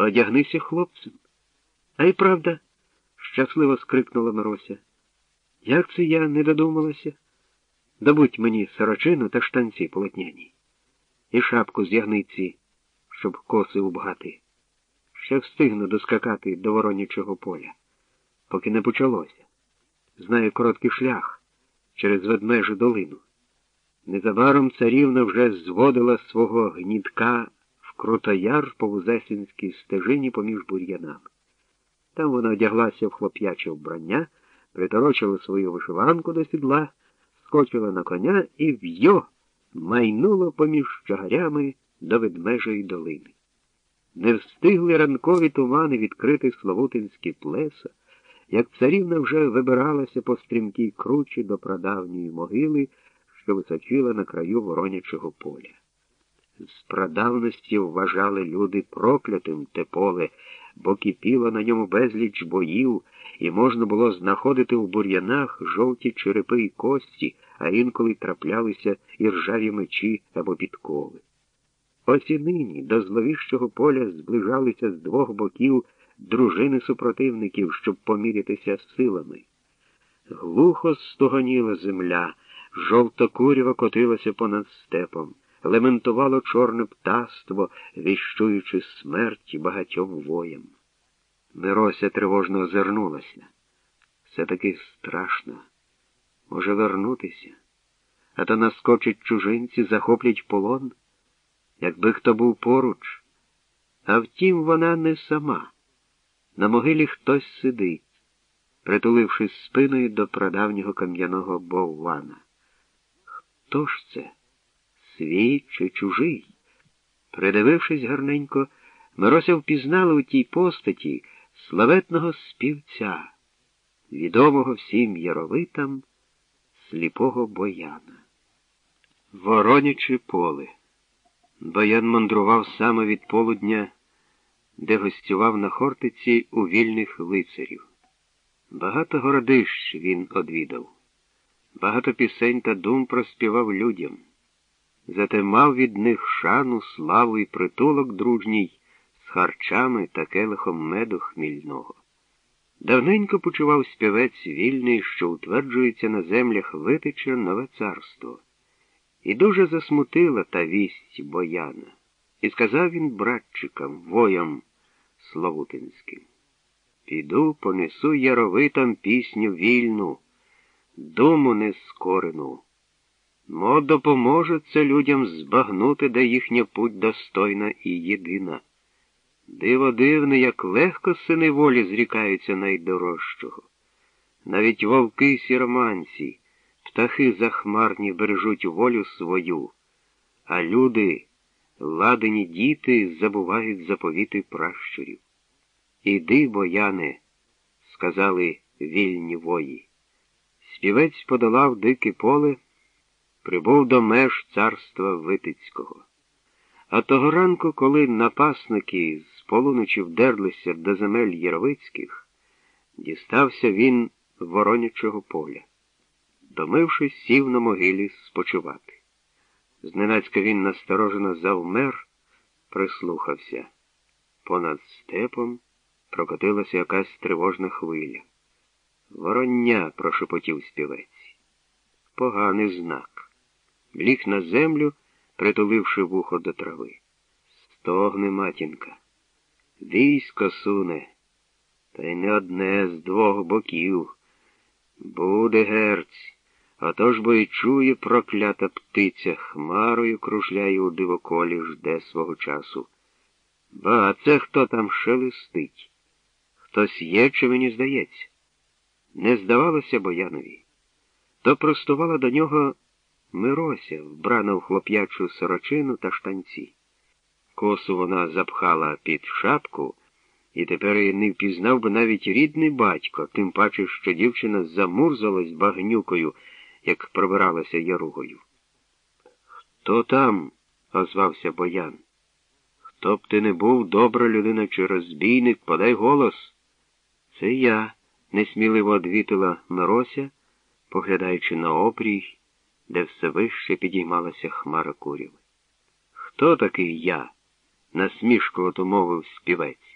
Одягнися хлопцем. А й правда, щасливо скрикнула Мирося. Як це я не додумалася? Добудь мені сорочину та штанці полотняні. І шапку з ягниці, щоб коси убгати. Ще встигну доскакати до воронячого поля, поки не почалося. Знаю короткий шлях через ведмежу долину. Незабаром царівна вже зводила свого гнітка крутояр по вузесінській стежині поміж бур'янами. Там вона одяглася в хлоп'яче вбрання, приторочила свою вишиванку до сідла, скочила на коня і в'йо майнуло поміж чагарями до ведмежої долини. Не встигли ранкові тумани відкрити Славутинські плеса, як царівна вже вибиралася по стрімкій кручі до прадавньої могили, що височила на краю воронячого поля. З прадавності вважали люди проклятим те поле, бо кипіло на ньому безліч боїв, і можна було знаходити в бур'янах жовті черепи і кості, а інколи траплялися і ржаві мечі або підкови. Ось і нині до зловіщого поля зближалися з двох боків дружини супротивників, щоб помірятися силами. Глухо стогоніла земля, жовта курява котилася понад степом, лементувало чорне птаство, віщуючи смерть багатьом воям. Мирося тривожно озирнулася. Все таки страшно. Може вернутися, а то наскочать чужинці, захоплять полон, якби хто був поруч. А втім, вона не сама. На могилі хтось сидить, притулившись спиною до прадавнього кам'яного боввана. Хто ж це? Свій чи чужий? Придивившись гарненько, Мирося впізнала у тій постаті славетного співця, відомого всім яровитам сліпого бояна. Вороняче поле. Боян мандрував саме від полудня, де гостював на Хортиці у вільних лицарів. Багато городищ він одвідав, багато пісень та дум проспівав людям. Зате мав від них шану, славу і притулок дружній з харчами та келихом меду хмільного. Давненько почував співець вільний, що утверджується на землях витича нове царство. І дуже засмутила та вість бояна. І сказав він братчикам, воям Славутинським. Піду, понесу яровитам пісню вільну, думу нескорену. Мо допоможе це людям збагнути, де їхня путь достойна і єдина. Диво дивне, як легко сини волі зрікаються найдорожчого. Навіть вовки сіроманці, птахи захмарні бережуть волю свою, а люди, ладені діти, забувають заповіти пращурів. Іди, бояне, сказали вільні вої. Співець подолав дике поле, прибув до меж царства Витицького. А того ранку, коли напасники з полуночі вдерлися до земель Яровицьких, дістався він воронячого поля. Домившись, сів на могилі спочивати. Зненацька він насторожено завмер, прислухався. Понад степом прокотилася якась тривожна хвиля. Вороння, прошепотів співець. Поганий знак. Ліг на землю, притуливши вухо до трави. Стогне матінка. Військо суне, та й не одне з двох боків. Буде герць, а то ж бо й чує проклята птиця, хмарою кружляє у дивоколі, жде свого часу. Ба, це хто там шелестить? Хтось є, чи мені здається? Не здавалося Боянові. То простувала до нього Мирося, вбрана в хлоп'ячу сорочину та штанці. Косу вона запхала під шапку, і тепер її не впізнав би навіть рідний батько, тим паче, що дівчина замурзалась багнюкою, як пробиралася яругою. Хто там? озвався Боян. Хто б ти не був, добра людина чи розбійник, подай голос. Це я, несміливо одвітила Мирося, поглядаючи на обрій, де все вище підіймалася хмара куряви. Хто такий я? насмішкувато мовив співець.